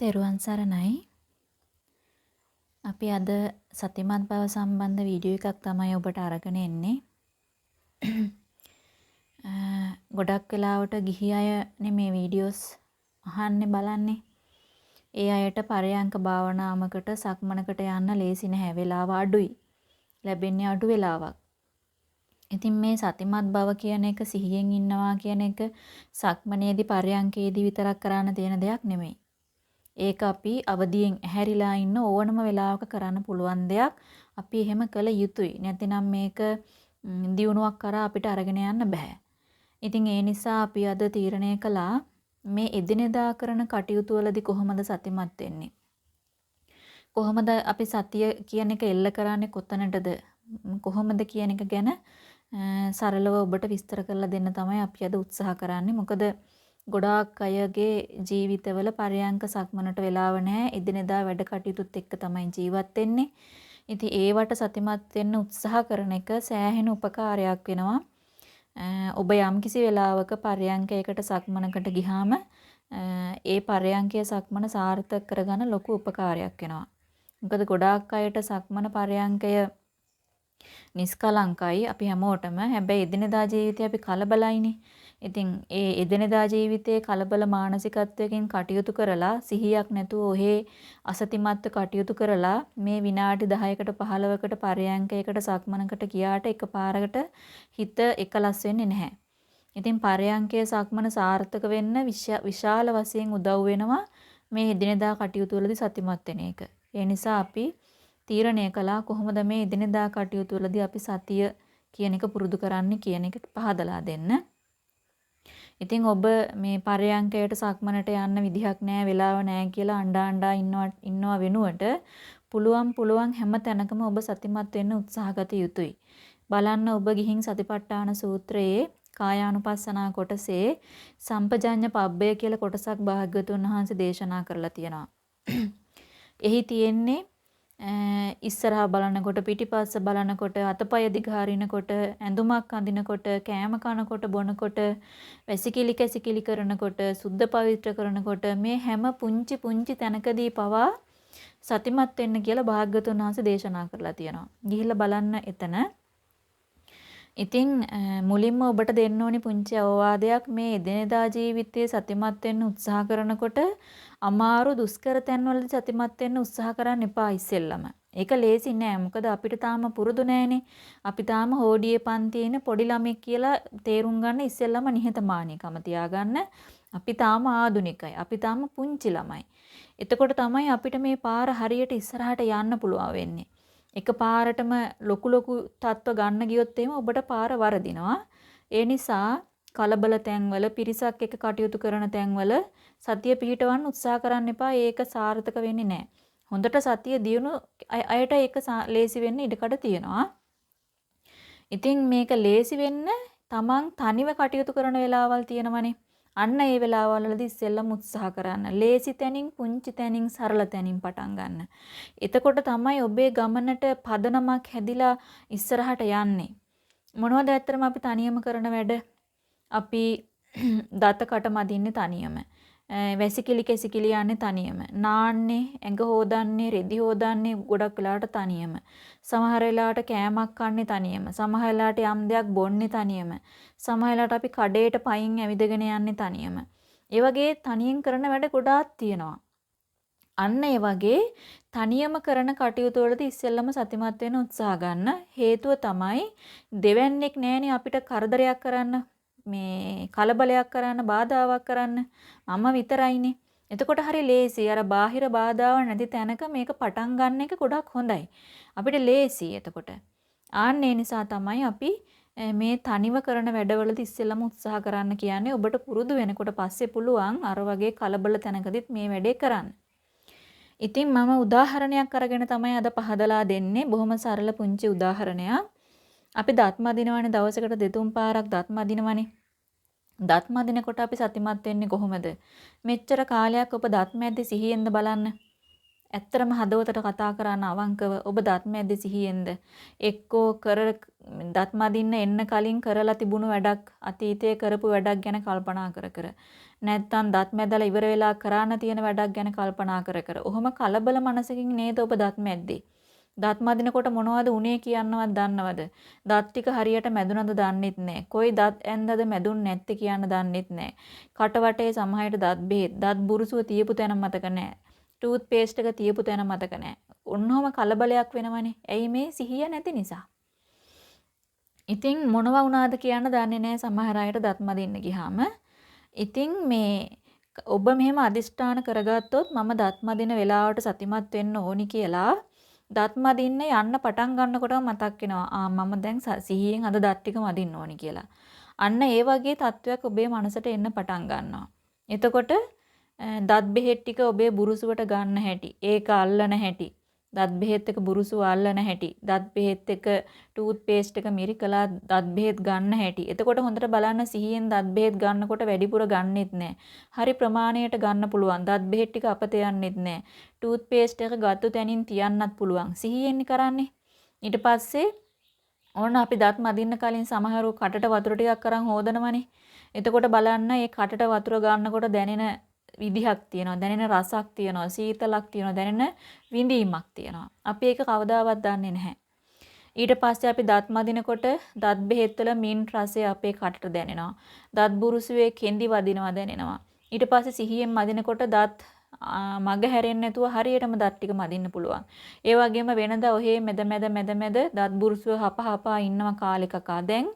තෙරුවන් සරණයි. අපි අද සතිමත් බව සම්බන්ධ වීඩියෝ එකක් තමයි ඔබට අරගෙන එන්නේ. ගොඩක් වෙලාවට ගිහි අයනේ මේ වීඩියෝස් අහන්නේ බලන්නේ. ඒ අයට පරයන්ක භාවනාවකට සක්මනකට යන්න ලේසි නැහැ. වෙලාව අඩුයි. ලැබෙන්නේ අඩු වෙලාවක්. ඉතින් මේ සතිමත් බව කියන එක සිහියෙන් ඉන්නවා කියන එක සක්මනේදී පරයන්කේදී විතරක් කරන්න තියෙන දෙයක් නෙමෙයි. ඒක අපි අවදියෙන් ඇහැරිලා ඉන්න ඕනම වෙලාවක කරන්න පුළුවන් දෙයක්. අපි එහෙම කළ යුතුයි. නැතිනම් මේක දියුණුවක් කරා අපිට අරගෙන යන්න බෑ. ඉතින් ඒ නිසා අපි අද තීරණය කළා මේ එදිනෙදා කරන කටයුතු වලදී කොහොමද සතිමත් වෙන්නේ? කොහොමද අපි සතිය කියන එක එල්ල කරන්නේ කොතනටද? කොහොමද කියන එක ගැන සරලව ඔබට විස්තර කරලා දෙන්න තමයි අපි අද උත්සාහ කරන්නේ. මොකද ගොඩාක් අයගේ ජීවිතවල පරයන්ක සක්මනට වෙලාව නැහැ. එදිනෙදා වැඩ කටයුතුත් එක්ක තමයි ජීවත් වෙන්නේ. ඉතින් ඒවට සතිමත් වෙන්න උත්සාහ කරන එක සෑහෙන උපකාරයක් වෙනවා. ඔබ යම්කිසි වෙලාවක පරයන්කයකට සක්මනකට ගිහාම ඒ පරයන්කය සක්මන සාර්ථක කරගන්න ලොකු උපකාරයක් වෙනවා. මොකද ගොඩාක් අයට සක්මන පරයන්කය නිස්කලංකයි අපි හැමෝටම. හැබැයි එදිනෙදා ජීවිතේ අපි කලබලයිනේ. ඉතින් ඒ එදිනෙදා ජීවිතයේ කලබල මානසිකත්වයකින් කටයුතු කරලා සිහියක් නැතුව ඔහේ අසතිමත්ව කටයුතු කරලා මේ විනාඩි 10කට 15කට පරයන්කයකට සක්මනකට ගියාට එකපාරකට හිත එකලස් වෙන්නේ නැහැ. ඉතින් පරයන්කයේ සක්මන සාර්ථක වෙන්න විශාල වශයෙන් උදව් වෙනවා මේ එදිනෙදා කටයුතු වලදී සතිමත් වෙන එක. ඒ නිසා අපි තීරණය කළා කොහොමද මේ එදිනෙදා කටයුතු වලදී අපි සතිය කියන එක පුරුදු කරන්නේ කියන එක පහදලා දෙන්න. ඉතින් ඔබ මේ පරයන්කයට සක්මනට යන්න විදිහක් නැහැ වෙලාව නැහැ කියලා අඬා අඬා ඉන්නවා ඉන්නවා වෙනුවට පුළුවන් පුළුවන් හැම තැනකම ඔබ සතිමත් වෙන්න උත්සාහගත යුතුයි. බලන්න ඔබ ගිහින් සතිපට්ඨාන සූත්‍රයේ කායානුපස්සනා කොටසේ සම්පජඤ්ඤ පබ්බය කියලා කොටසක් භාග්‍යවතුන් වහන්සේ දේශනා කරලා තියෙනවා. එහි තියෙන්නේ ඉස්සරහා බලනකොට පිටිපස්ස බලනකොට අතපය දිගහරිනකොට ඇඳුමක් අඳිනකොට කෑම කනකොට බොනකොට වැසිකිලි කැසිකිලි කරනකොට සුද්ධ පවිත්‍ර කරනකොට මේ හැම පුංචි පුංචි තැනකදී පවා සතිමත් වෙන්න කියලා භාග්‍යතුන් වහන්සේ දේශනා කරලා තියෙනවා. ගිහිල්ලා බලන්න එතන. ඉතින් මුලින්ම ඔබට දෙන්න ඕනි පුංචි අවවාදයක් මේ එදිනෙදා ජීවිතයේ සතිමත් වෙන්න උත්සාහ කරනකොට අමාරු දුෂ්කර තැන්වලදී සතිමත් වෙන්න උත්සාහ කරන්න එපා ඉස්සෙල්ලම. ඒක ලේසි නෑ. මොකද අපිට තාම පුරුදු නෑනේ. අපි තාම හෝඩියේ පන්තියේ පොඩි ළමෙක් කියලා තේරුම් ගන්න ඉස්සෙල්ලම නිහතමානීකම තියාගන්න. අපි තාම ආදුනිකයි. අපි තාම පුංචි ළමයි. එතකොට තමයි අපිට මේ පාර හරියට ඉස්සරහට යන්න පුළුවන් වෙන්නේ. එක පාරටම ලොකු ලොකු තත්ත්ව ගන්න ගියොත් එහෙම ඔබට පාර වරදිනවා. ඒ නිසා කලබල තැන්වල පිරිසක් එක්ක කටයුතු කරන තැන්වල සතිය පිහිටවන්න උත්සාහ කරන්න එපා. ඒක සාර්ථක වෙන්නේ නැහැ. හොඳට සතිය දියුණු අයට ඒක ලේසි වෙන්න ඉඩකඩ තියෙනවා. ඉතින් මේක ලේසි වෙන්න තමන් තනිව කටයුතු කරන වෙලාවල් තියෙනවනේ. අන්න ඒ වෙලාවවලදී ඉස්සෙල්ලම උත්සාහ කරන්න. ලේසි තැනින් පුංචි තැනින් සරල තැනින් පටන් ගන්න. එතකොට තමයි ඔබේ ගමනට පදනමක් හැදිලා ඉස්සරහට යන්නේ. මොනවද ඇත්තටම අපි තනියම කරන වැඩ? අපි දත කට මදින්නේ තනියම. වැසිකිලි කැසිකිලි යන්නේ තනියම. නාන්නේ, ඇඟ හොදන්නේ, රෙදි හොදන්නේ ගොඩක් වෙලාවට තනියම. සමහර වෙලාවට කෑමක් කන්නේ තනියම. සමහර වෙලාවට යම් දෙයක් බොන්නේ තනියම. සමහර වෙලාවට අපි කඩේට පයින් ඇවිදගෙන යන්නේ තනියම. ඒ වගේ තනියෙන් කරන වැඩ ගොඩාක් තියෙනවා. අන්න ඒ වගේ තනියම කරන කටයුතු වලදී ඉස්සෙල්ලම සතිමත් වෙන්න උත්සාහ ගන්න. හේතුව තමයි දෙවන්නේක් නැහෙනේ අපිට කරදරයක් කරන්න මේ කලබලයක් කරන්න බාධාවක් කරන්න මම විතරයිනේ. එතකොට හරි ලේසි. අර බාහිර බාධාවක් නැති තැනක මේක පටන් ගන්න එක ගොඩක් හොඳයි. අපිට ලේසි එතකොට. ආන්න ඒ නිසා තමයි අපි මේ තනිව කරන වැඩවලදී ඉස්සෙල්ලම උත්සාහ කරන්න කියන්නේ ඔබට පුරුදු වෙනකොට පස්සේ පුළුවන් අර වගේ කලබල තැනකදීත් මේ වැඩේ කරන්න. ඉතින් මම උදාහරණයක් අරගෙන තමයි අද පහදලා දෙන්නේ. බොහොම සරල පුංචි උදාහරණයක්. අපි දත් මදිනවනේ දවසකට දෙතුන් පාරක් දත් මදිනවනේ. දත් මදිනකොට අපි සතිමත් වෙන්නේ කොහොමද? මෙච්චර කාලයක් ඔබ දත් මැද්දේ සිහියෙන්ද බලන්න. ඇත්තරම හදවතට කතා කරන අවංකව ඔබ දත්මැද්ද සිහියෙන්ද එක්කෝ කර දත්මදින්න එන්න කලින් කරලා තිබුණු වැඩක් අතීතයේ කරපු වැඩක් ගැන කල්පනා කර කර නැත්තම් දත්මැදලා ඉවර වෙලා කරන්න තියෙන වැඩක් ගැන කල්පනා කර කර ඔහොම කලබල මනසකින් නේද ඔබ දත්මැද්දේ දත් මදිනකොට මොනවද උනේ කියන්නවත් දන්නවද? දත් ටික හරියට මැදුනද දන්නෙත් නැහැ. කොයි දත් ඇන්දද මැදුන් නැත්තේ කියන්න දන්නෙත් නැහැ. කට වටේ සමහරට දත් බෙහෙත්, දත් බුරුසුව තියපු තැන මතක නැහැ. ටූත් පේස්ට් එක තියපු තැන මතක නැහැ. ඔන්නෝම කලබලයක් වෙනවනේ. ඇයි මේ සිහිය නැති නිසා. ඉතින් මොනවා වුණාද කියන්න දන්නේ නැහැ සමහර අයට දත් මදින්න ගියාම. ඉතින් මේ ඔබ මෙහෙම අදිෂ්ඨාන කරගත්තොත් මම දත් මදින වෙලාවට සතිමත් වෙන්න ඕනි කියලා දත් මදින්න යන්න පටන් ගන්නකොටම මතක් වෙනවා ආ මම දැන් සිහියෙන් අද දත් ටික මදින්න ඕනි කියලා. අන්න ඒ වගේ තත්වයක් ඔබේ මනසට එන්න පටන් ගන්නවා. එතකොට දත් බෙහෙත් ටික ඔබේ බුරුසුවට ගන්න හැටි, ඒක අල්ලන හැටි, දත් බෙහෙත් එක බුරුසුව අල්ලන හැටි, දත් බෙහෙත් එක ටූත් පේස්ට් එක මිරිකලා දත් බෙහෙත් ගන්න හැටි. එතකොට හොඳට බලන්න සිහියෙන් දත් බෙහෙත් ගන්නකොට වැඩිපුර ගන්නෙත් නැහැ. හරි ප්‍රමාණයට ගන්න පුළුවන්. දත් බෙහෙත් ටික අපත යන්නෙත් නැහැ. ටූත් පේස්ට් එක ගත්තු තැනින් තියන්නත් පුළුවන්. සිහියෙන් කරන්නේ. ඊට පස්සේ ඕන අපි දත් මදින්න කලින් සමහරව කටට වතුර ටිකක් අරන් හොදනවනේ. එතකොට බලන්න මේ කටට වතුර ගන්නකොට දැනෙන විදිහක් තියෙනවා දැනෙන රසක් තියෙනවා සීතලක් තියෙනවා දැනෙන විඳීමක් තියෙනවා. අපි ඒක කවදාවත් දන්නේ නැහැ. ඊට පස්සේ අපි දත් මදිනකොට දත් බෙහෙත් වල මින් රසය අපේ කටට දැනෙනවා. දත් බුරුසුවේ කෙඳි වදිනවා දැනෙනවා. ඊට පස්සේ සිහියෙන් මදිනකොට දත් මග හැරෙන්නේ නැතුව හරියටම දත් ටික මදින්න පුළුවන්. ඒ වගේම වෙනදා ඔහේ මැද මැද මැද මැද දත් බුරුසුව හප හපා ඉන්නව කාලෙකකා. දැන්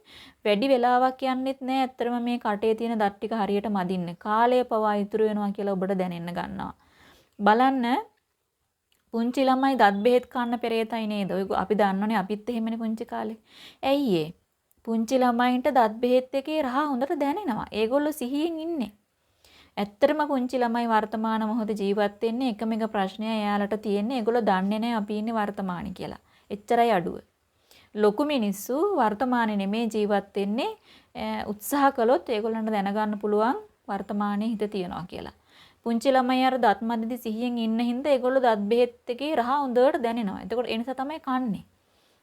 වැඩි වෙලාවක් යන්නෙත් නෑ ඇත්තටම මේ කටේ තියෙන දත් ටික හරියට මදින්න. කාලය පවා ඉතුරු වෙනවා කියලා ඔබට දැනෙන්න ගන්නවා. බලන්න පුංචි ළමයි දත් බෙහෙත් කන්න පෙරේතයි නේද? ඔය අපි දන්නවනේ අපිත් එහෙමනේ පුංචි කාලේ. ඇයි පුංචි ළමයින්ට දත් බෙහෙත් එකේ රහ හොඳට දැනෙනවා. ඒගොල්ලෝ සිහියෙන් ඉන්නේ. ඇත්තටම පුංචි ළමයි වර්තමාන මොහොතේ ජීවත් වෙන්නේ එකම එක ප්‍රශ්නය එයාලට තියෙන්නේ ඒගොල්ලෝ දන්නේ නැහැ අපි ඉන්නේ වර්තමානයේ කියලා. එච්චරයි අඩුව. ලොකු මිනිස්සු වර්තමානයේ නෙමේ ජීවත් වෙන්නේ උත්සාහ කළොත් ඒගොල්ලන්ට දැනගන්න පුළුවන් වර්තමානයේ හිත තියනවා කියලා. පුංචි ළමයි අර දත් මැදදී සිහියෙන් ඉන්න හින්දා ඒගොල්ලෝ දත් බෙහෙත් එකේ රහ හොඳට දැනෙනවා. එතකොට ඒ නිසා තමයි කන්නේ.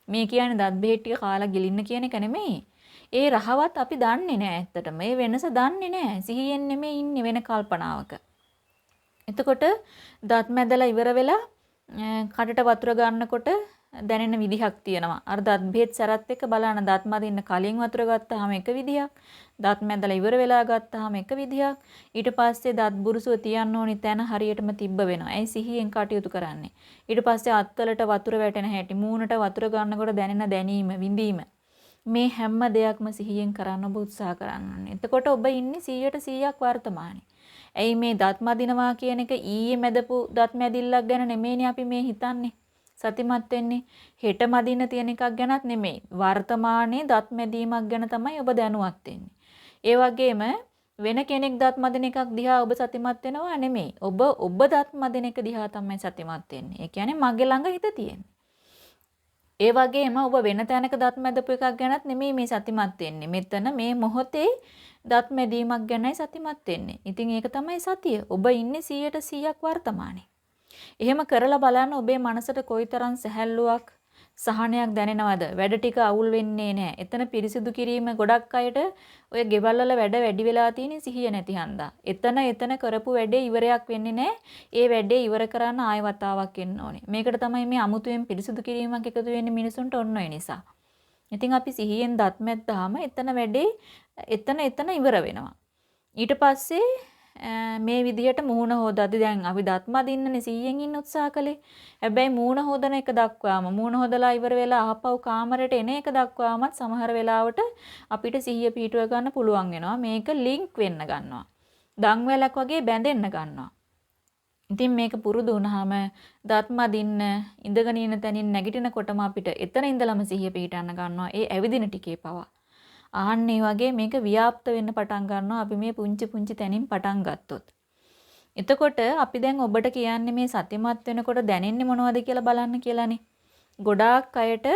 මේ කියන්නේ දත් බෙහෙත් ටික කාලා ගිලින්න කියන එක නෙමෙයි. ඒ රහවත් අපි දන්නේ නැහැ ඇත්තටම. මේ වෙනස දන්නේ නැහැ. සිහියෙන් නෙමෙයි ඉන්නේ වෙන කල්පනාවක. එතකොට දත් මැදලා ඉවර වෙලා කටට වතුර ගන්නකොට දැනෙන විදිහක් තියෙනවා. අර දත් බෙහෙත් සැරත් එක්ක බලන දත් මදින්න කලින් වතුර ගත්තාම එක විදිහක්. දත් මැදලා ඉවර වෙලා ගත්තාම එක විදිහක්. ඊට පස්සේ දත් බුරුසුව තියන්න ඕනි තැන හරියටම තිබ්බ වෙනවා. ඒ සිහියෙන් කටයුතු කරන්නේ. ඊට පස්සේ අත්වලට වතුර වැටෙන හැටි, මූණට වතුර ගන්නකොට දැනෙන දැනීම, විඳීම. මේ හැම දෙයක්ම සිහියෙන් කරන්න ඔබ උත්සාහ කරන්න එතකොට ඔබ ඉන්නේ 100ට 100ක් වර්තමානයේ. ඇයි මේ දත් මදිනවා කියන එක ඊයේ මැදපු දත් මැදිල්ලක් ගැන නෙමෙයිනේ අපි මේ හිතන්නේ. සතිමත් වෙන්නේ හෙට මදින්න තියෙන එකක් ගැනත් නෙමෙයි. වර්තමානයේ දත් මැදීමක් ගැන තමයි ඔබ දැනුවත් වෙන්නේ. ඒ වගේම වෙන කෙනෙක් දත් මදින එකක් දිහා ඔබ සතිමත් වෙනවා නෙමෙයි. ඔබ ඔබ දත් මදින එක දිහා තමයි සතිමත් වෙන්නේ. ඒ කියන්නේ මගේ ළඟ හිත තියෙන්නේ. ඒ වගේම ඔබ වෙන තැනක දත් මැදපු එකක් ගැනත් නෙමෙයි මේ සතිමත් වෙන්නේ. මෙතන මේ මොහොතේ දත් මැදීමක් ගැනයි සතිමත් වෙන්නේ. ඉතින් ඒක තමයි සතිය. ඔබ ඉන්නේ 100ට 100ක් වර්තමානයේ. එහෙම කරලා බලන්න ඔබේ මනසට කොයිතරම් සැහැල්ලුවක් සහනයක් දැනෙනවද? වැඩ ටික අවුල් වෙන්නේ නැහැ. එතන පිරිසිදු කිරීම ගොඩක් අයට ඔය ගෙවල් වල වැඩ වැඩි වෙලා තියෙන සිහිය නැති හන්දා. එතන එතන කරපු වැඩේ ඉවරයක් වෙන්නේ නැහැ. ඒ වැඩේ ඉවර කරන්න ආය වතාවක් එන්න ඕනේ. මේකට තමයි මේ අමුතුවෙන් පිරිසිදු කිරීමක් එකතු වෙන්නේ මිනිසුන්ට ඔන්න ඔය නිසා. ඉතින් අපි සිහියෙන් දත් මැද්දාම එතන වැඩේ එතන එතන ඉවර වෙනවා. ඊට පස්සේ Eh, මේ විදිහට මූණ හොදද්දි දැන් අපි දත් මදින්නනේ 100න් ඉන්න උත්සාහ කළේ. හැබැයි මූණ හොදන එක දක්වාම මූණ හොදලා ඉවර වෙලා ආපහු කාමරයට එන එක දක්වාමත් සමහර වෙලාවට අපිට සිහිය පිටුව ගන්න පුළුවන් වෙනවා. මේක ලින්ක් වෙන්න ගන්නවා. දන්වැලක් වගේ බැඳෙන්න ගන්නවා. ඉතින් මේක පුරුදු වුණාම දත් මදින්න ඉඳගෙන ඉන්න තැනින් නැගිටිනකොටම අපිට එතන ඉඳලම සිහිය පිටන්න ගන්නවා. ඒ ඇවිදින ටිකේ පවා. ආන්න ඒ වගේ මේක ව්‍යාප්ත වෙන්න පටන් ගන්නවා අපි මේ පුංචි පුංචි තැනින් පටන් ගත්තොත්. එතකොට අපි දැන් ඔබට කියන්නේ මේ සතිමත් වෙනකොට දැනෙන්නේ මොනවද කියලා බලන්න කියලානේ. ගොඩාක් අයට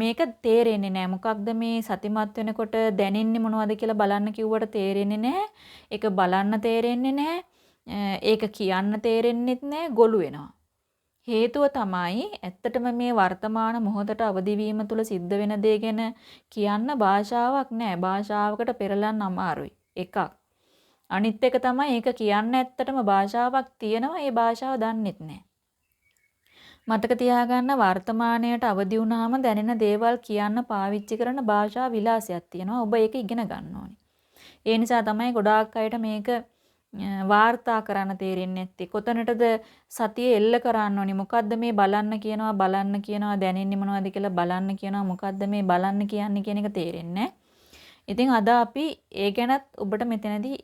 මේක තේරෙන්නේ නැහැ. මොකක්ද මේ සතිමත් වෙනකොට දැනෙන්නේ මොනවද කියලා බලන්න කිව්වට තේරෙන්නේ නැහැ. ඒක බලන්න තේරෙන්නේ නැහැ. ඒක කියන්න තේරෙන්නෙත් නැහැ. ගොළු වෙනවා. හේතුව තමයි ඇත්තටම මේ වර්තමාන මොහොතට අවදි වීම තුළ සිද්ධ වෙන දේ ගැන කියන්න භාෂාවක් නැහැ. භාෂාවකට පෙරලන්න අමාරුයි. එකක්. අනිත් එක තමයි ඒක කියන්න ඇත්තටම භාෂාවක් තියෙනවා. ඒ භාෂාව දන්නෙත් නැහැ. මතක තියාගන්න වර්තමානයට අවදි වුණාම දැනෙන දේවල් කියන්න පාවිච්චි කරන භාෂා විලාසයක් තියෙනවා. ඔබ ඒක ඉගෙන ගන්න ඕනේ. ඒ නිසා තමයි ගොඩාක් අයට මේක වාර්තා කරන්න තේරෙන්නේ නැත්තේ. කොතනටද සතිය එල්ල කරන්න ඕනි? මොකද්ද මේ බලන්න කියනවා බලන්න කියනවා දැනෙන්නේ මොනවද කියලා බලන්න කියනවා මොකද්ද මේ බලන්න කියන්නේ කියන එක තේරෙන්නේ ඉතින් අද අපි ඒ ගැනත් ඔබට මෙතනදී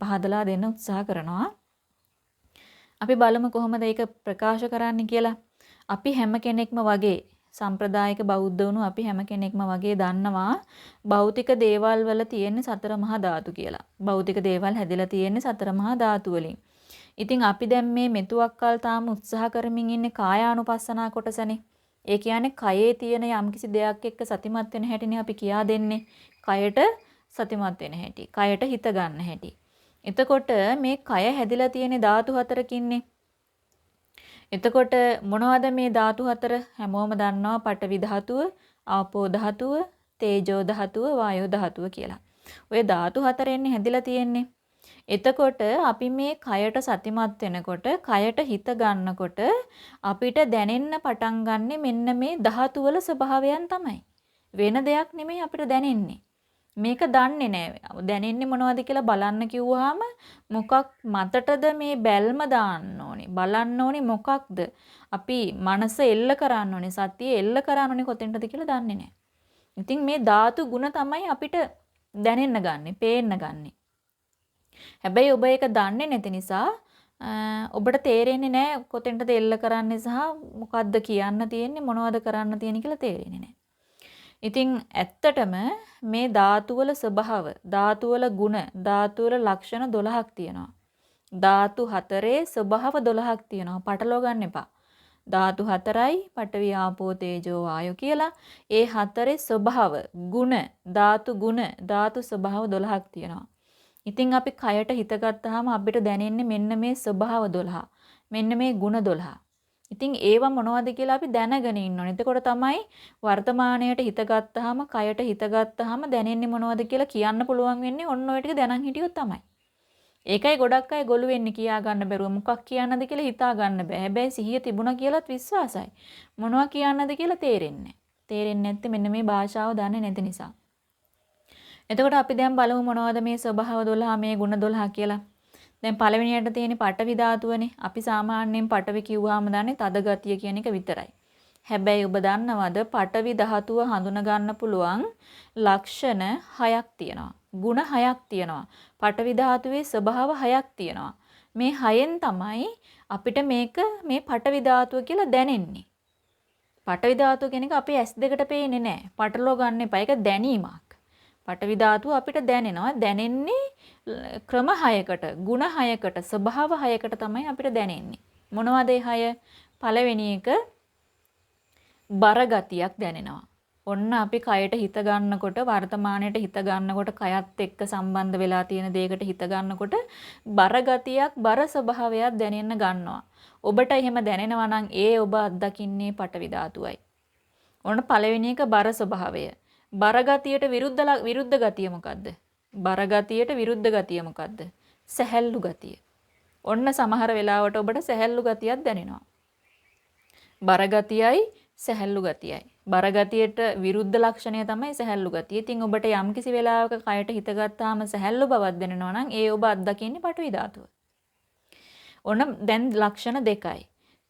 පහදලා දෙන්න උත්සාහ කරනවා. අපි බලමු කොහොමද ඒක ප්‍රකාශ කරන්න කියලා. අපි හැම කෙනෙක්ම වගේ සම්ප්‍රදායික බෞද්ධ වුණු අපි හැම කෙනෙක්ම වගේ දන්නවා භෞතික දේවල් වල තියෙන සතර මහා ධාතු කියලා. භෞතික දේවල් හැදිලා තියෙන්නේ සතර මහා ධාතු වලින්. ඉතින් අපි දැන් මේ මෙතුවක්කල් තාම උත්සාහ කරමින් ඉන්නේ කායානුපස්සනා කොටසනේ. ඒ කියන්නේ කයේ තියෙන යම්කිසි දෙයක් එක්ක සතිමත් වෙන හැටිනේ අපි කියා දෙන්නේ. කයට සතිමත් වෙන හැටි. කයට හිත ගන්න හැටි. එතකොට මේ කය හැදිලා තියෙන ධාතු හතරකින්නේ. එතකොට මොනවද මේ ධාතු හතර? හැමෝම දන්නවා පඨවි ධාතුව, ආපෝ ධාතුව, තේජෝ ධාතුව, වායෝ ධාතුව කියලා. ඔය ධාතු හතරෙන්නේ හැදිලා තියෙන්නේ. එතකොට අපි මේ කයට සතිමත් වෙනකොට, කයට හිත ගන්නකොට අපිට දැනෙන්න පටන් ගන්නෙ මෙන්න මේ ධාතු වල ස්වභාවයන් තමයි. වෙන දෙයක් නෙමෙයි අපිට දැනෙන්නේ. මේක දන්නේ නැහැ. දැනෙන්නේ මොනවද කියලා බලන්න කිව්වහම මොකක් මතටද මේ බැල්ම දාන්න ඕනේ. බලන්න ඕනේ මොකක්ද? අපි මනස එල්ල කරන්න ඕනේ. සතිය එල්ල කරන්න ඕනේ කොතෙන්ටද කියලා දන්නේ නැහැ. ඉතින් මේ ධාතු ගුණ තමයි අපිට දැනෙන්න ගන්නෙ, පේන්න ගන්නෙ. හැබැයි ඔබ ඒක දන්නේ නැති නිසා ඔබට තේරෙන්නේ නැහැ කොතෙන්ටද එල්ල කරන්නේ සහ මොකද්ද කියන්න තියෙන්නේ මොනවද කරන්න තියෙන්නේ කියලා තේරෙන්නේ නැහැ. ඉතින් ඇත්තටම මේ ධාතුවල ස්වභාව, ධාතුවල ගුණ, ධාතුවල ලක්ෂණ 12ක් තියෙනවා. ධාතු හතරේ ස්වභාව 12ක් තියෙනවා. පටලව ගන්න එපා. ධාතු හතරයි පඨවි ආපෝ තේජෝ වායෝ කියලා ඒ හතරේ ස්වභාව ගුණ ධාතු ගුණ ධාතු ස්වභාව 12ක් තියෙනවා. ඉතින් අපි කයට හිත ගත්තාම අපිට දැනෙන්නේ මෙන්න මේ ස්වභාව 12. මෙන්න මේ ගුණ 12. ඉතින් ඒවා මොනවද කියලා අපි දැනගෙන ඉන්න ඕනේ. එතකොට තමයි වර්තමාණයට හිත ගත්තාම, කයට හිත ගත්තාම දැනෙන්නේ මොනවද කියලා කියන්න පුළුවන් වෙන්නේ ඔන්න ඔය ටික දැනන් හිටියොත් තමයි. ඒකයි ගොඩක් අය ගොළු වෙන්නේ කියා ගන්න බැරුව මොකක් කියන්නද කියලා හිතා ගන්න බෑ. හැබැයි සිහිය තිබුණා කියලාත් විශ්වාසයි. මොනවා කියන්නද කියලා තේරෙන්නේ තේරෙන්නේ නැත්තේ මෙන්න මේ භාෂාව දන්නේ නැති නිසා. එතකොට අපි දැන් බලමු මොනවද මේ ස්වභාව 12 මේ ගුණ 12 කියලා. දැන් පළවෙනියට තියෙන පටවි ධාතුවනේ. අපි සාමාන්‍යයෙන් පටවි කිව්වහම දන්නේ තද ගතිය කියන එක විතරයි. හැබැයි ඔබ දන්නවද පටවි ධාතුව හඳුන ගන්න පුළුවන් ලක්ෂණ හයක් තියෙනවා. ಗುಣ හයක් තියෙනවා. පටවි ධාතුවේ ස්වභාව හයක් තියෙනවා. මේ හයෙන් තමයි අපිට මේක මේ පටවි ධාතුව කියලා දැනෙන්නේ. පටවි ධාතුව කියන එක අපේ ඇස් දෙකට පේන්නේ නැහැ. පටලව ගන්න එපා. ඒක දැනීමක්. පටවි ධාතුව අපිට දැනෙනවා. දැනෙන්නේ ක්‍රම හයකට, ಗುಣ හයකට, ස්වභාව හයකට තමයි අපිට දැනෙන්නේ. මොනවද ඒ හය? පළවෙනි එක බර ගතියක් දැනෙනවා. ඔන්න අපි කයට හිත ගන්නකොට වර්තමානයට හිත ගන්නකොට කයත් එක්ක සම්බන්ධ වෙලා තියෙන දෙයකට හිත ගන්නකොට බර ගතියක් බර ස්වභාවයක් දැනෙන්න ගන්නවා. ඔබට එහෙම දැනෙනවා නම් ඒ ඔබ අත්දකින්නේ පටවි ධාතුවයි. ඔන්න පළවෙනි එක බර ස්වභාවය. බරගතියට විරුද්ධ විරුද්ධ ගතිය මොකද්ද? බරගතියට විරුද්ධ ගතිය මොකද්ද? සැහැල්ලු ගතිය. ඔන්න සමහර වෙලාවට ඔබට සැහැල්ලු ගතියක් දැනෙනවා. බරගතියයි සැහැල්ලු ගතියයි. බරගතියට විරුද්ධ ලක්ෂණය තමයි සැහැල්ලු ගතිය. ඉතින් ඔබට යම්කිසි වෙලාවක කයට හිත ගත්තාම සැහැල්ලු බවක් දැනෙනවා නම් ඒ ඔබ අත්දකින්නේ පටවි ධාතුව. ඔන්න දැන් ලක්ෂණ දෙකයි.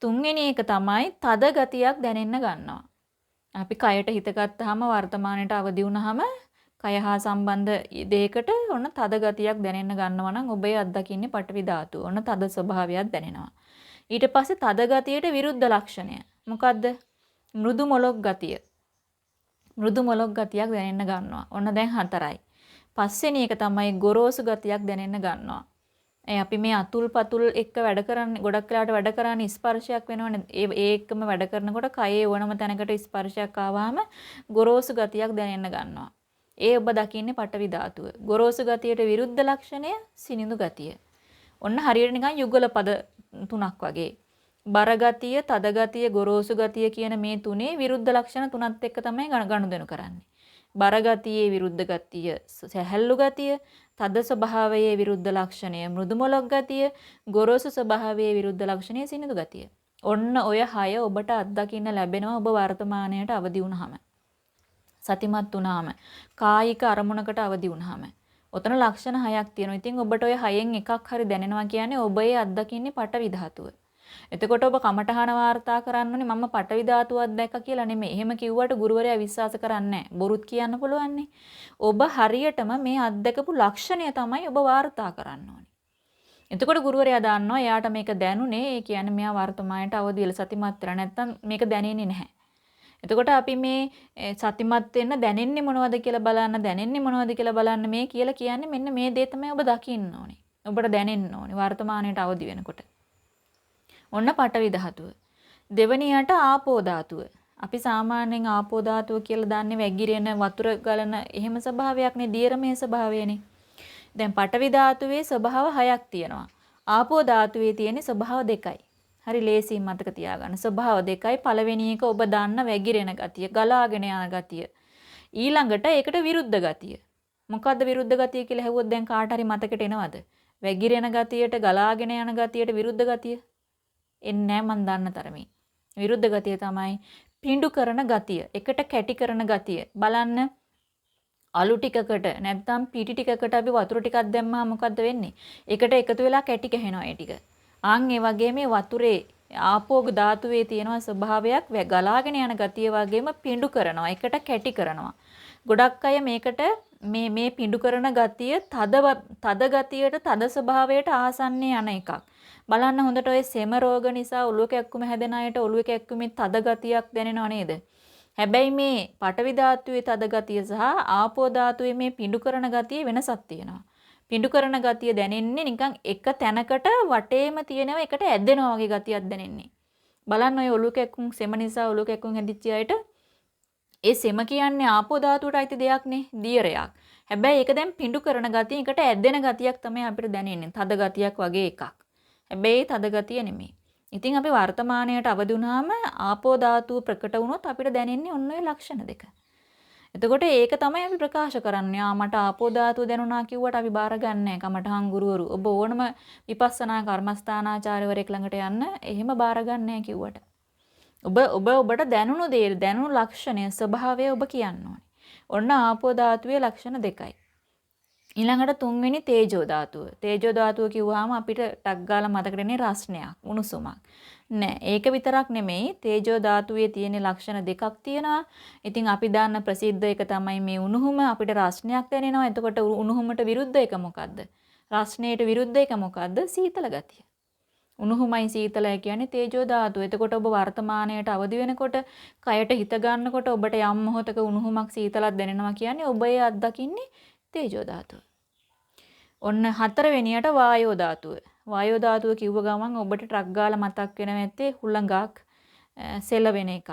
තුන්වෙනි එක තමයි තද ගතියක් දැනෙන්න ගන්නවා. අපි කයට හිත ගත්තාම වර්තමානයට අවදි වුණාම කය හා සම්බන්ධ දෙයකට ඔන්න තද ගතියක් දැනෙන්න ගන්නවා නම් ඔබේ අත්දකින්නේ පටවි ධාතුව. ඔන්න තද ස්වභාවයක් දැනෙනවා. ඊට පස්සේ තද ගතියට විරුද්ධ ලක්ෂණය. මොකද්ද? මෘදු මොලොක් ගතිය. මෘදු මොලොක් ගතියක් දැනෙන්න ගන්නවා. ඔන්න දැන් හතරයි. පස්වෙනි එක තමයි ගොරෝසු ගතියක් දැනෙන්න ගන්නවා. ඒ අපි මේ අතුල් පතුල් එක්ක වැඩ කරන්නේ ගොඩක් වෙලාවට වැඩ කරන්නේ ස්පර්ශයක් වෙනවනේ. ඒ ඒ එක්කම වැඩ කරනකොට කයේ ඕනම තැනකට ස්පර්ශයක් ආවම ගොරෝසු ගතියක් දැනෙන්න ගන්නවා. ඒ ඔබ දකින්නේ පටවි ධාතුව. ගොරෝසු ගතියට විරුද්ධ ලක්ෂණය සිනිඳු ගතිය. ඔන්න හරියට නිකන් යුගල පද තුනක් වගේ. බර ගතිය, තද ගතිය, ගොරෝසු ගතිය කියන මේ තුනේ විරුද්ධ ලක්ෂණ තුනත් එක්ක තමයි ගනුදෙනු කරන්නේ. බර ගතියේ විරුද්ධ ගතිය සැහැල්ලු ගතිය, තද ස්වභාවයේ විරුද්ධ ලක්ෂණය මෘදු මොලොක් ගතිය, ගොරෝසු ස්වභාවයේ විරුද්ධ ලක්ෂණය සිනිඳු ගතිය. ඔන්න ඔය හය ඔබට අත්දකින්න ලැබෙනවා ඔබ වර්තමානයට අවදි වුණාම. සතිමත් වුණාම, කායික අරමුණකට අවදි වුණාම. ඔතන ලක්ෂණ හයක් තියෙනවා. ඉතින් ඔබට ඔය හයෙන් එකක් හරි දැනෙනවා කියන්නේ ඔබ ඒ අත්දකින්නේ පටවි ධාතුව. එතකොට ඔබ කමඨහන වාර්තා කරන්න ඕනේ මම පටවි ධාතුවක් දැක්ක කියලා නෙමෙයි. එහෙම කිව්වට ගුරුවරයා විශ්වාස කරන්නේ බොරුත් කියන්න පුළුවන් ඔබ හරියටම මේ අත්දකපු ලක්ෂණය තමයි ඔබ වාර්තා කරන්න ඕනේ. එතකොට ගුරුවරයා දන්නවා එයාට මේක දැනුනේ ඒ කියන්නේ මෙයා වර්තමානයට අවදි වෙලා සතිමත් වෙලා නැත්තම් මේක දැනෙන්නේ නැහැ. එතකොට අපි මේ සතිමත් වෙන්න දැනෙන්නේ මොනවද කියලා බලන්න දැනෙන්නේ මොනවද කියලා බලන්න මේ කියලා කියන්නේ මෙන්න මේ දේ තමයි ඔබ දකින්න ඕනේ. ඔබට දැනෙන්න ඕනේ වර්තමානයට අවදි වෙනකොට. ඔන්න පටවි ධාතුව. දෙවනියට ආපෝ ධාතුව. අපි සාමාන්‍යයෙන් ආපෝ ධාතුව කියලා දන්නේ වැගිරෙන වතුර ගලන එහෙම ස්වභාවයක් නේ දියරමේ ස්වභාවයනේ. දැන් පටවි ධාතුවේ ස්වභාව හයක් තියෙනවා. ආපෝ ධාතුවේ තියෙන ස්වභාව දෙකයි. හරි ලේසියෙන් මතක තියාගන්න. ස්වභාව දෙකයි. පළවෙනි එක ඔබ දන්න වැగిරෙන ගතිය, ගලාගෙන යන ගතිය. ඊළඟට ඒකට විරුද්ධ ගතිය. මොකද්ද විරුද්ධ ගතිය කියලා හෙව්වොත් දැන් කාට හරි මතකට එනවද? වැగిරෙන ගතියට, ගලාගෙන යන ගතියට විරුද්ධ ගතිය. එන්නේ මන් දන්න තරමින්. විරුද්ධ ගතිය තමයි පිඬු කරන ගතිය. එකට කැටි කරන ගතිය. බලන්න අලු ටිකකට නැත්නම් පිටි ටිකකට අපි වතුර ටිකක් දැම්මම මොකද්ද වෙන්නේ? එකට එකතු වෙලා කැටි ගහනවා ඒ ටික. ආන් ඒ වගේ මේ වතුරේ ආපෝග ධාතුවේ තියෙන ස්වභාවයක් ගලාගෙන යන ගතිය වගේම පිඬු කරනවා. එකට කැටි කරනවා. ගොඩක් අය මේකට මේ මේ පිඬු කරන ගතිය තද තද ගතියට තද ස්වභාවයට ආසන්නේ යන එකක්. බලන්න හොඳට ඔය සෙම රෝග නිසා ඔළුව කැක්කුම හැදෙන අයට ඔළුව කැක්කුමේ තද ගතියක් දැනෙනව නේද? හැබැයි මේ පටවි ධාතුවේ තද ගතිය සහ ආපෝ ධාතුවේ මේ පිඬු කරන ගතිය වෙනසක් තියෙනවා. පිඬු කරන ගතිය දැනෙන්නේ නිකන් එක තැනකට වටේම තියෙනව එකට ඇදෙනවා වගේ ගතියක් දැනෙන්නේ. බලන්න ඔය ඔලු කැක්කුම් සෙම නිසා ඔලු කැක්කුම් හැදිච්ච අයට ඒ සෙම කියන්නේ ආපෝ ධාතුවට අයිති දෙයක්නේ දියරයක්. හැබැයි ඒක දැන් පිඬු කරන ගතිය එකට ඇදෙන ගතියක් තමයි අපිට දැනෙන්නේ. තද ගතියක් වගේ එකක්. හැබැයි තද ගතිය නෙමෙයි. ඉතින් අපි වර්තමානයට අවදි වුණාම ආපෝ ධාතුව ප්‍රකට වුණොත් අපිට දැනෙන්නේ ඔන්න ඔය ලක්ෂණ දෙක. එතකොට ඒක තමයි අපි ප්‍රකාශ කරන්නේ. ආ මට ආපෝ ධාතුව දැනුණා කිව්වට අපි බාර ගන්නෑ කමඨහං ගුරුවරු. ඔබ ඕනම විපස්සනා කර්මස්ථානාචාර්යවරයෙක් ළඟට යන්න එහෙම බාර ගන්නෑ කිව්වට. ඔබ ඔබ ඔබට දැනුණු දේ දැනුණු ලක්ෂණය ස්වභාවය ඔබ කියන්න ඕනේ. ඔන්න ආපෝ ධාතුවේ ලක්ෂණ දෙකයි. ඊළඟට තුන්වෙනි තේජෝ ධාතුව. තේජෝ ධාතුව කිව්වහම අපිට ටක් ගාලා මතකට එන්නේ රස්නයක්, උණුසුමක්. නෑ, ඒක විතරක් නෙමෙයි. තේජෝ ධාතුවේ තියෙන ලක්ෂණ දෙකක් තියෙනවා. ඉතින් අපි දන්න ප්‍රසිද්ධ එක තමයි මේ උණුහුම අපිට රස්නයක් දැනෙනවා. එතකොට උණුහුමට විරුද්ධ එක මොකද්ද? රස්නයට විරුද්ධ එක මොකද්ද? සීතල ගතිය. උණුහුමයි සීතලයි කියන්නේ තේජෝ ධාතුව. එතකොට ඔබ වර්තමානයට අවදි වෙනකොට, කයට හිත ගන්නකොට ඔබට යම් මොහොතක උණුහුමක් සීතලක් දැනෙනවා කියන්නේ ඔබ ඒ අත්දකින්නේ තේජෝ ධාතුව. ඔන්න හතරවෙනියට වායෝ ධාතුව. වායෝ ධාතුව කිව්ව ගමන් ඔබට ට්‍රක් ගාලා මතක් වෙන නැත්තේ හුළඟක් සෙලවෙන එකක්.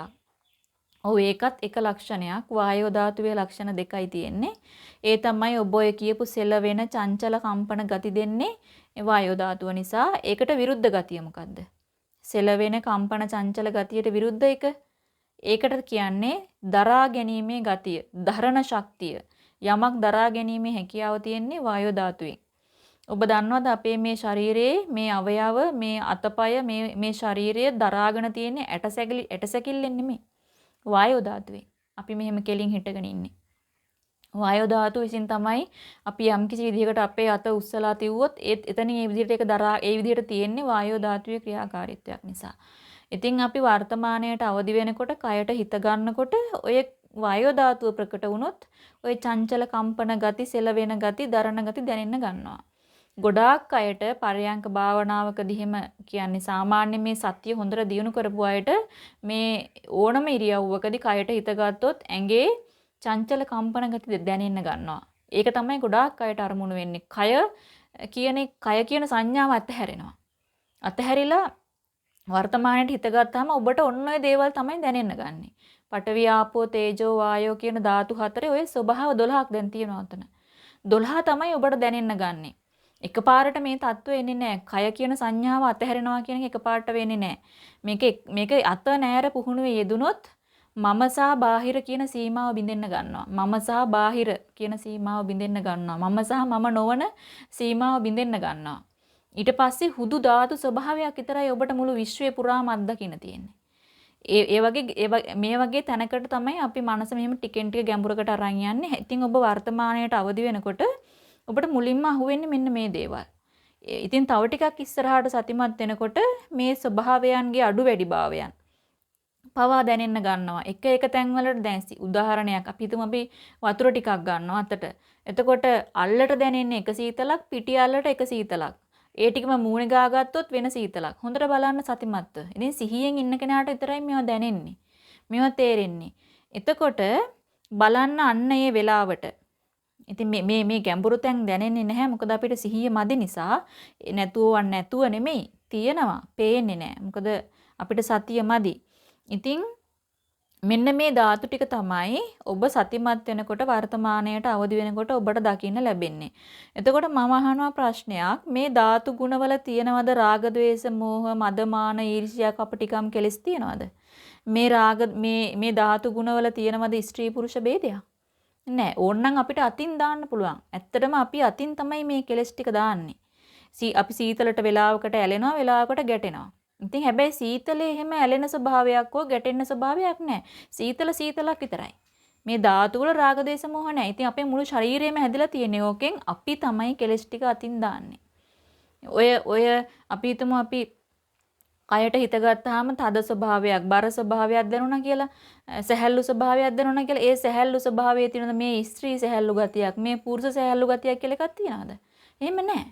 ඔව් ඒකත් එක ලක්ෂණයක්. වායෝ ධාතුවේ ලක්ෂණ දෙකයි තියෙන්නේ. ඒ තමයි ඔබ ඔය කියපු සෙලවෙන චංචල කම්පන ගති දෙන්නේ වායෝ ධාතුව නිසා. ඒකට විරුද්ධ ගතිය මොකද්ද? සෙලවෙන කම්පන චංචල ගතියට විරුද්ධ එක. ඒකට කියන්නේ දරා ගැනීමේ ගතිය, ධරණ ශක්තිය. යමක් දරා ගැනීමේ හැකියාව තියෙන්නේ වායෝ ධාතුවේ. ඔබ දන්නවද අපේ මේ ශරීරයේ මේ අවයව මේ අතපය මේ මේ ශරීරය දරාගෙන තියෙන ඇටසැකිලි ඇටසැකිල්ලෙන් නෙමෙයි. වායෝ ධාතුවේ. අපි මෙහෙම කෙලින් හිටගෙන ඉන්නේ. වායෝ ධාතුව විසින් තමයි අපි යම්කිසි විදිහකට අපේ අත උස්සලා තිව්වොත් ඒත් එතනින් ඒ විදිහට ඒක දරා ඒ විදිහට තියෙන්නේ වායෝ ධාතුවේ ක්‍රියාකාරීත්වයක් නිසා. ඉතින් අපි වර්තමානයට අවදි වෙනකොට කයට හිත ගන්නකොට ඔය වායෝ ධාතුව ප්‍රකට වුණොත් ওই චංචල කම්පන ගති, සෙලවෙන ගති, දරණ ගති දැනෙන්න ගන්නවා. ගොඩාක් අයට පරයන්ක භාවනාවකදී එහෙම කියන්නේ සාමාන්‍ය මේ සත්‍ය හොඳට දියුණු කරපු අයට මේ ඕනම ඉරියව්වකදී කයට හිත ගත්තොත් ඇඟේ චංචල කම්පන ගති දැනෙන්න ගන්නවා. ඒක තමයි ගොඩාක් අයට අරමුණු වෙන්නේ. කය කියන කය කියන සංඥාව අත්හැරෙනවා. අත්හැරිලා වර්තමානයේ හිත ගත්තාම ඔබට ඔන්න ඔය දේවල් තමයි දැනෙන්න ගන්නේ. පඨවි ආපෝ තේජෝ වායෝ කියන ධාතු හතරේ ඔය ස්වභාව 12ක් දැන් තියෙනවා උතන. 12 තමයි ඔබට දැනෙන්න ගන්නෙ. එකපාරට මේ தত্ত্ব එන්නේ නැහැ. කය කියන සංඥාව අතහැරෙනවා කියන එක එකපාරට වෙන්නේ නැහැ. මේක මේක අත නෑර පුහුණුවේ යෙදුනොත් මම සහ බාහිර කියන සීමාව බිඳෙන්න ගන්නවා. මම සහ බාහිර කියන සීමාව බිඳෙන්න ගන්නවා. මම සහ මම නොවන සීමාව බිඳෙන්න ගන්නවා. ඊට පස්සේ හුදු ධාතු ස්වභාවයක් විතරයි ඔබට මුළු විශ්වය පුරාම අත්දකින්න තියෙන්නේ. ඒ ඒ වගේ මේ වගේ තැනකට තමයි අපි මනස මෙහෙම ටිකෙන් ටික ගැඹුරකට අරන් යන්නේ. ඉතින් ඔබ වර්තමාණයට අවදි වෙනකොට ඔබට මුලින්ම අහුවෙන්නේ මෙන්න මේ දේවල්. ඉතින් තව ටිකක් ඉස්සරහට සතිමත් වෙනකොට මේ ස්වභාවයන්ගේ අඩු වැඩි භාවයන් පවා දැනෙන්න ගන්නවා. එක එක තැන්වලට දැන් උදාහරණයක් අපි හිතමු අපි වතුර ටිකක් ගන්නවා අතට. එතකොට අල්ලට දැනෙන්නේ එක සීතලක්, පිටි අල්ලට එක සීතලක්. ඒ ටිකම මූණේ ගාගත්තොත් වෙන සීතලක්. හොඳට බලන්න සතිමත්ව. ඉතින් සිහියෙන් ඉන්න කෙනාට විතරයි මේවා දැනෙන්නේ. මේවා තේරෙන්නේ. එතකොට බලන්න අන්න ඒ වෙලාවට ඉතින් මේ මේ මේ ගැඹුරු තැන් දැනෙන්නේ නැහැ මොකද අපිට සිහිය මදි නිසා නැතුවවන් නැතුව නෙමෙයි තියෙනවා පේන්නේ නැහැ මොකද අපිට සතිය මදි. ඉතින් මෙන්න මේ ධාතු ටික තමයි ඔබ සතිමත් වෙනකොට වර්තමාණයට අවදි වෙනකොට ඔබට දකින්න ලැබෙන්නේ. එතකොට මම අහනවා ප්‍රශ්නයක් මේ ධාතු ගුණවල තියෙනවද රාග ద్వේස මෝහ මදමාන ඊර්ෂ්‍යා කපටිකම් කෙලස් තියෙනවද? මේ රාග මේ මේ ධාතු ගුණවල තියෙනවද ස්ත්‍රී පුරුෂ ભેදයක්? නෑ ඕන්නම් අපිට අතින් දාන්න පුළුවන්. ඇත්තටම අපි අතින් තමයි මේ කෙලස් ටික දාන්නේ. අපි සීතලට වෙලාවකට ඇලෙනවා වෙලාවකට ගැටෙනවා. ඉතින් හැබැයි සීතලේ එහෙම ඇලෙන ස්වභාවයක් හෝ ගැටෙන්න ස්වභාවයක් නැහැ. සීතල සීතලක් විතරයි. මේ ධාතු වල රාග දේශ මොහ නැහැ. ඉතින් අපේ මුළු ශරීරයම හැදිලා තියෙන්නේ ඕකෙන් අපි තමයි කෙලස් ටික අතින් දාන්නේ. ඔය ඔය අපි හිතමු අපි කයට හිත ගත්තාම තද ස්වභාවයක් බර ස්වභාවයක් දැනුණා කියලා සැහැල්ලු ස්වභාවයක් දැනුණා කියලා ඒ සැහැල්ලු ස්වභාවයේ තියෙන මේ ස්ත්‍රී සැහැල්ලු ගතියක් මේ පුරුෂ සැහැල්ලු ගතියක් කියලා එකක් තියනවාද? එහෙම නැහැ.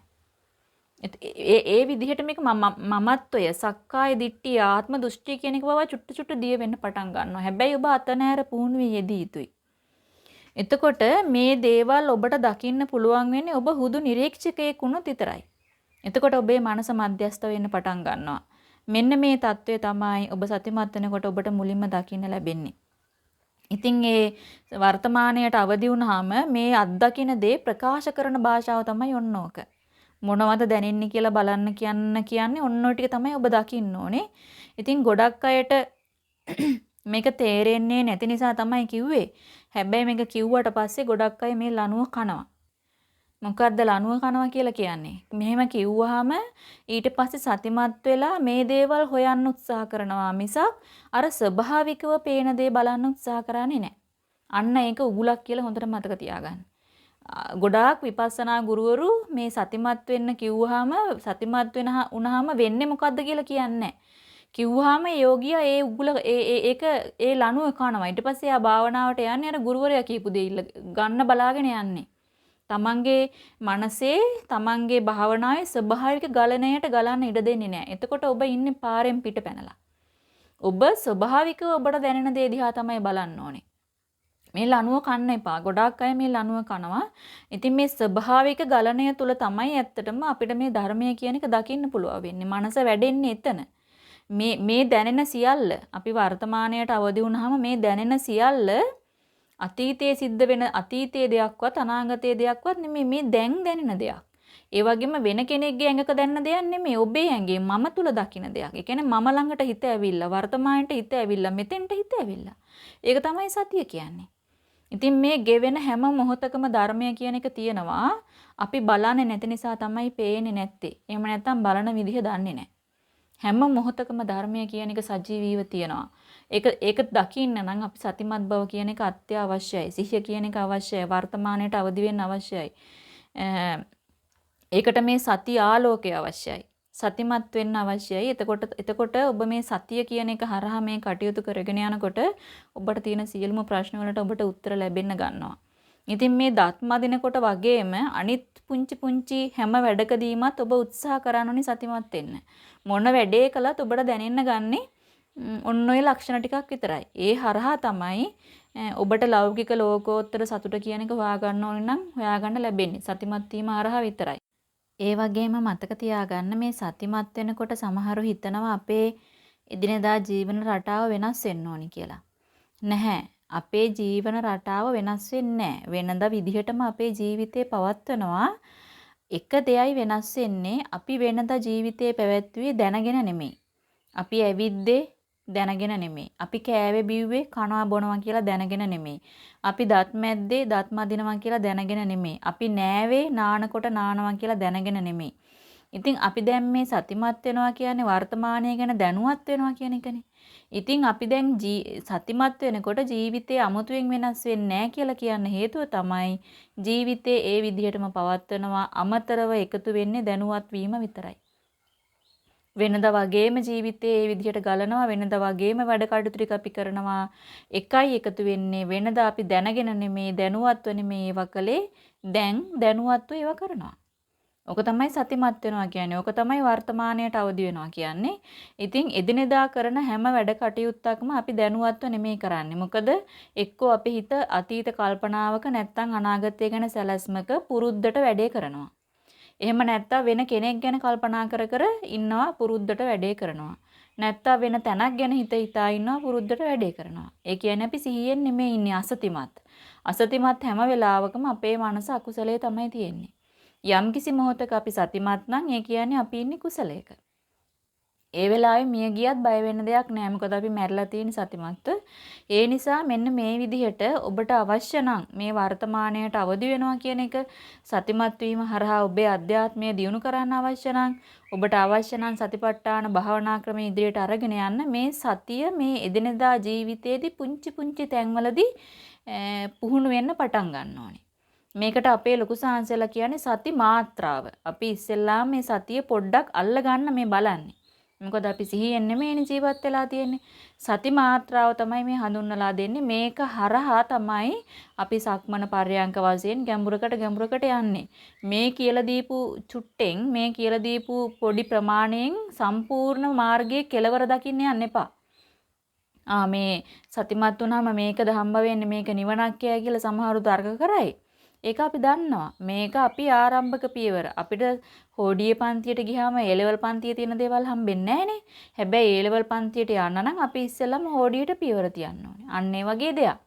ඒ ඒ විදිහට මේක මමත්වය සක්කාය දිට්ඨිය ආත්ම දෘෂ්ටි කියන එක බව චුට්ට චුට්ට දිය වෙන්න පටන් ගන්නවා. හැබැයි ඔබ අතනෑර පුහුණුවේ යෙදී යුතුයි. එතකොට මේ දේවල් ඔබට දකින්න පුළුවන් වෙන්නේ ඔබ හුදු නිරීක්ෂකයෙක් වුණොත් විතරයි. එතකොට ඔබේ මනස මධ්‍යස්ත වෙන්න පටන් ගන්නවා. මෙන්න මේ தত্ত্বය තමයි ඔබ සතිමත් වෙනකොට ඔබට මුලින්ම දකින්න ලැබෙන්නේ. ඉතින් ඒ වර්තමාණයට අවදි වුනහම මේ අත්දකින දේ ප්‍රකාශ කරන භාෂාව තමයි ඔන්න ඕක. මොනවද දැනෙන්නේ කියලා බලන්න කියන්න කියන්නේ ඔන්න ටික තමයි ඔබ දකින්න ඕනේ. ඉතින් ගොඩක් අයට මේක තේරෙන්නේ නැති නිසා තමයි කිව්වේ. හැබැයි මේක කිව්වට පස්සේ ගොඩක් අය මේ ලනුව කනවා. මොකද්ද ලනුව කනවා කියලා කියන්නේ? මෙහෙම කිව්වහම ඊට පස්සේ සතිමත් වෙලා මේ දේවල් හොයන්න උත්සාහ කරනවා මිසක් අර ස්වභාවිකව පේන දේ බලන්න උත්සාහ කරන්නේ නැහැ. අන්න ඒක උගුලක් කියලා හොඳට මතක තියාගන්න. ගොඩාක් විපස්සනා ගුරුවරු මේ සතිමත් වෙන්න කිව්වහම සතිමත් වෙන උනහම වෙන්නේ මොකද්ද කියලා කියන්නේ කිව්වහම යෝගියා ඒ උගුල ඒ ඒක ඒ ලණුව කනවා. ඊට පස්සේ ආ භාවනාවට යන්නේ අර ගුරුවරයා කියපු දේ ගන්න බලාගෙන යන්නේ. තමන්ගේ මනසේ තමන්ගේ භාවනාවේ ස්වභාවික ගලණයට ගලන්න ඉඩ දෙන්නේ නැහැ. එතකොට ඔබ ඉන්නේ පාරෙන් පිට පැනලා. ඔබ ස්වභාවිකව ඔබට දැනෙන දේ දිහා තමයි බලන්න ඕනේ. මේ ලණුව කන්න එපා. ගොඩාක් අය මේ ලණුව කනවා. ඉතින් මේ ස්වභාවික ගලණය තුල තමයි ඇත්තටම අපිට මේ ධර්මය කියන එක දකින්න පුළුවන් වෙන්නේ. මනස වැඩෙන්නේ එතන. මේ මේ දැනෙන සියල්ල අපි වර්තමානයට අවදි වුණාම මේ දැනෙන සියල්ල අතීතයේ සිද්ධ වෙන අතීතයේ දෙයක්වත් අනාගතයේ දෙයක්වත් නෙමෙයි මේ දැන් දැනෙන දෙයක්. ඒ වගේම වෙන කෙනෙක්ගේ ඇඟක දැනන දෙයක් නෙමෙයි ඔබේ ඇඟේ මම තුල දකින දෙයක්. ඒ කියන්නේ මම ළඟට හිත ඇවිල්ලා වර්තමානයට හිත ඇවිල්ලා මෙතෙන්ට හිත ඇවිල්ලා. ඒක තමයි සතිය කියන්නේ. ඉතින් මේ ගෙවෙන හැම මොහොතකම ධර්මය කියන එක තියෙනවා. අපි බලන්නේ නැති නිසා තමයි පේන්නේ නැත්තේ. එහෙම නැත්නම් බලන විදිහ දන්නේ නැහැ. හැම මොහොතකම ධර්මය කියන එක සජීවීව තියෙනවා. ඒක ඒක දකින්න නම් අපි සතිමත් බව කියන එක අත්‍යවශ්‍යයි. සිහිය කියන එක අවශ්‍යයි. වර්තමානයට අවදි වෙන්න අවශ්‍යයි. ඒකට මේ සති ආලෝකය අවශ්‍යයි. සතිමත් වෙන්න අවශ්‍යයි. එතකොට එතකොට ඔබ මේ සතිය කියන එක හරහා මේ කටයුතු කරගෙන යනකොට ඔබට තියෙන සියලුම ප්‍රශ්න වලට ඔබට උත්තර ලැබෙන්න ගන්නවා. ඉතින් මේ දත් මදිනකොට වගේම අනිත් පුංචි පුංචි හැම වැඩකදීමත් ඔබ උත්සාහ කරනෝනි සතිමත් වෙන්න. මොන වැඩේ කළත් ඔබට දැනෙන්න ගන්නේ ඔන්න ඔය ලක්ෂණ ටිකක් විතරයි. ඒ හරහා තමයි ඔබට ලෞකික ලෝකෝත්තර සතුට කියන එක හොයාගන්න ඕනේ නම් හොයාගන්න ලැබෙන්නේ. සතිමත් වීම හරහා විතරයි. ඒ වගේම මතක තියාගන්න මේ සතිමත් වෙනකොට සමහරු හිතනවා අපේ එදිනෙදා ජීවන රටාව වෙනස් වෙන්න ඕනි කියලා. නැහැ. අපේ ජීවන රටාව වෙනස් වෙන්නේ වෙනදා විදිහටම අපේ ජීවිතේ පවත්වනවා. එක දෙයයි වෙනස් වෙන්නේ අපි වෙනදා ජීවිතේ පැවැත්වුවේ දැනගෙන නෙමෙයි. අපි ඇවිද්දේ දැනගෙන නෙමෙයි. අපි කෑවේ බිව්වේ කනවා බොනවා කියලා දැනගෙන නෙමෙයි. අපි දත් මැද්දේ දත් මදිනවා කියලා දැනගෙන නෙමෙයි. අපි නෑවේ නානකොට නානවා කියලා දැනගෙන නෙමෙයි. ඉතින් අපි දැන් මේ සතිමත් වෙනවා කියන්නේ වර්තමානය ගැන දැනුවත් වෙනවා කියන එකනේ. ඉතින් අපි දැන් සතිමත් වෙනකොට ජීවිතේ අමුතුවෙන් වෙනස් වෙන්නේ නැහැ කියලා කියන්න හේතුව තමයි ජීවිතේ ඒ විදිහටම පවත්වනවා අමතරව එකතු වෙන්නේ දැනුවත් වීම විතරයි. වෙනදා වගේම ජීවිතේ ඒ විදිහට ගලනවා වෙනදා වගේම වැඩ කටයුතු ටික අපි කරනවා එකයි එකතු වෙන්නේ වෙනදා අපි දැනගෙන නෙමේ දැනුවත්ව නෙමේ ඒවා කළේ දැන් දැනුවත්ව ඒවා කරනවා ඕක තමයි සතිමත් වෙනවා කියන්නේ. ඕක තමයි වර්තමානයට අවදි වෙනවා කියන්නේ. ඉතින් එදිනෙදා කරන හැම වැඩ කටයුත්තක්ම අපි දැනුවත්ව නෙමෙයි කරන්නේ. මොකද එක්කෝ අපි හිත අතීත කල්පනාවක නැත්තම් අනාගතය ගැන සැලැස්මක පුරුද්දට වැඩේ කරනවා. එහෙම නැත්තම් වෙන කෙනෙක් ගැන කල්පනා කර කර ඉන්නවා පුරුද්දට වැඩේ කරනවා. නැත්තම් වෙන තැනක් ගැන හිත හිතා ඉන්නවා පුරුද්දට වැඩේ කරනවා. ඒ කියන්නේ අපි සිහියෙන් නෙමෙයි ඉන්නේ අසතිමත්. අසතිමත් හැම වෙලාවකම අපේ මනස අකුසලයේ තමයි තියෙන්නේ. යම්කිසි මොහොතක අපි සතිමත් නම් ඒ කියන්නේ අපි ඉන්නේ කුසලයක. ඒ වෙලාවේ මිය ගියත් බය වෙන්න දෙයක් නෑ මොකද අපි මැරිලා තියෙන සතිමත්ව. ඒ නිසා මෙන්න මේ විදිහට ඔබට අවශ්‍ය නම් මේ වර්තමාණයට අවදි වෙනවා කියන එක සතිමත් වීම හරහා ඔබේ අධ්‍යාත්මය දියුණු කරන්න අවශ්‍ය නම් ඔබට අවශ්‍ය නම් සතිපට්ඨාන භාවනා ක්‍රමයේ ඉදිරියට අරගෙන යන්න මේ සතිය මේ එදිනෙදා ජීවිතයේදී පුංචි පුංචි තැන්වලදී පුහුණු වෙන්න පටන් ගන්න ඕනේ. මේකට අපේ ලොකු සාංශලා කියන්නේ සති මාත්‍රාව. අපි ඉස්සෙල්ලාම මේ සතිය පොඩ්ඩක් අල්ල ගන්න මේ බලන්නේ. මොකද අපි සිහියෙන් නෙමෙයිනේ ජීවත් වෙලා තියෙන්නේ. සති මාත්‍රාව තමයි මේ හඳුන්වලා දෙන්නේ. මේක හරහා තමයි අපි සක්මන පර්යංක වශයෙන් ගැඹුරකට ගැඹුරකට යන්නේ. මේ කියලා දීපු චුට්ටෙන් මේ කියලා දීපු පොඩි ප්‍රමාණයෙන් සම්පූර්ණ මාර්ගයේ කෙලවර දකින්න යන්න එපා. ආ මේ සතිමත් වුණාම මේකද හම්බ වෙන්නේ මේක නිවනක් කියලා සමහරු තර්ක කරයි. ඒක අපි දන්නවා. මේක අපි ආරම්භක පියවර. අපිට හෝඩියේ පන්තියට ගියාම ඒ ලෙවල් පන්තියේ තියෙන දේවල් හම්බෙන්නේ නැහනේ. හැබැයි ඒ ලෙවල් පන්තියට යන්න නම් අපි ඉස්සෙල්ලම හෝඩියට පියවර තියන්න ඕනේ. අන්න ඒ වගේ දෙයක්.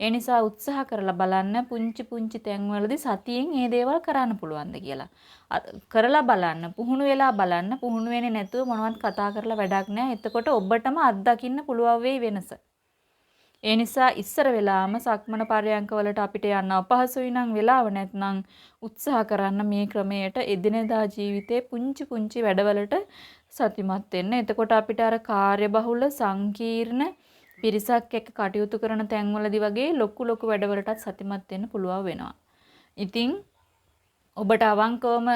ඒ නිසා උත්සාහ කරලා බලන්න පුංචි පුංචි තැන්වලදී සතියෙන් මේ දේවල් කරන්න පුළුවන්ද කියලා. කරලා බලන්න, පුහුණු වෙලා බලන්න, පුහුණු වෙන්නේ නැතුව මොනවත් කතා කරලා වැඩක් නැහැ. එතකොට ඔබටම අත්දකින්න පුළුවන් වෙයි වෙනස. ඒ නිසා ඉස්සර වෙලාම සක්මන පරයන්ක වලට අපිට යන්න අපහසුයි නම් වෙලාව නැත්නම් උත්සාහ කරන්න මේ ක්‍රමයට එදිනෙදා ජීවිතේ පුංචි පුංචි වැඩවලට සතිමත් වෙන්න. එතකොට අපිට අර කාර්යබහුල සංකීර්ණ පිරිසක් එක්ක කටයුතු කරන තැන්වලදී වගේ ලොකු ලොකු වැඩවලටත් සතිමත් වෙන්න පුළුවන් වෙනවා. ඉතින් ඔබට අවංකවම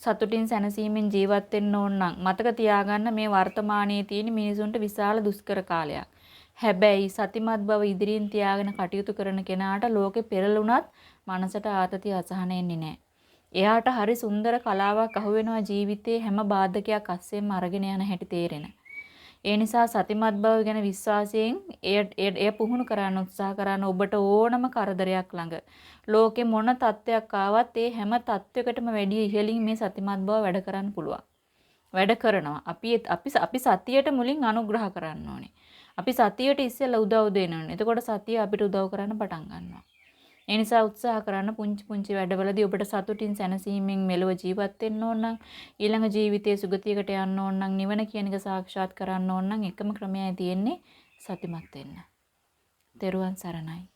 සතුටින් සැනසීමෙන් ජීවත් වෙන්න ඕන නම් මතක තියාගන්න මේ වර්තමානයේ තියෙන මිනිසුන්ට විශාල දුෂ්කර කාලයක්. හැබැයි සතිමත් බව ඉදිරියෙන් තියාගෙන කටයුතු කරන කෙනාට ලෝකෙ පෙරළුණත් මනසට ආතතිය අසහන එන්නේ නැහැ. එයාට හරි සුන්දර කලාවක් අහුවෙනවා ජීවිතේ හැම බාධකයක් අස්සෙම අරගෙන යන හැටි තේරෙන. ඒ නිසා සතිමත් බව ගැන විශ්වාසයෙන් එය පුහුණු කරන්න උත්සාහ කරන ඔබට ඕනම කරදරයක් ළඟ ලෝකෙ මොන තත්ත්වයක් ආවත් ඒ හැම තත්ත්වයකටම වැඩි ඉහළින් මේ සතිමත් බව වැඩ කරන්න පුළුවන්. වැඩ කරනවා. අපි අපි අපි සතියට මුලින් අනුග්‍රහ කරන්න ඕනේ. අපි සතියට ඉස්සෙල්ලා උදව් දෙන්න ඕනේ. එතකොට සතිය අපිට උදව් කරන්න පටන් ගන්නවා. ඒ නිසා උත්සාහ කරන්න පුංචි පුංචි වැඩවලදී ඔබට සතුටින් සැනසීමෙන් මෙලොව ජීවත් වෙන්න ඕන නම් ඊළඟ ජීවිතයේ සුගතියකට යන්න ඕන නම් නිවන කියන එක සාක්ෂාත් කරන්න ඕන නම් එකම ක්‍රමයයි තියෙන්නේ සතිමත් වෙන්න. තෙරුවන් සරණයි.